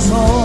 control.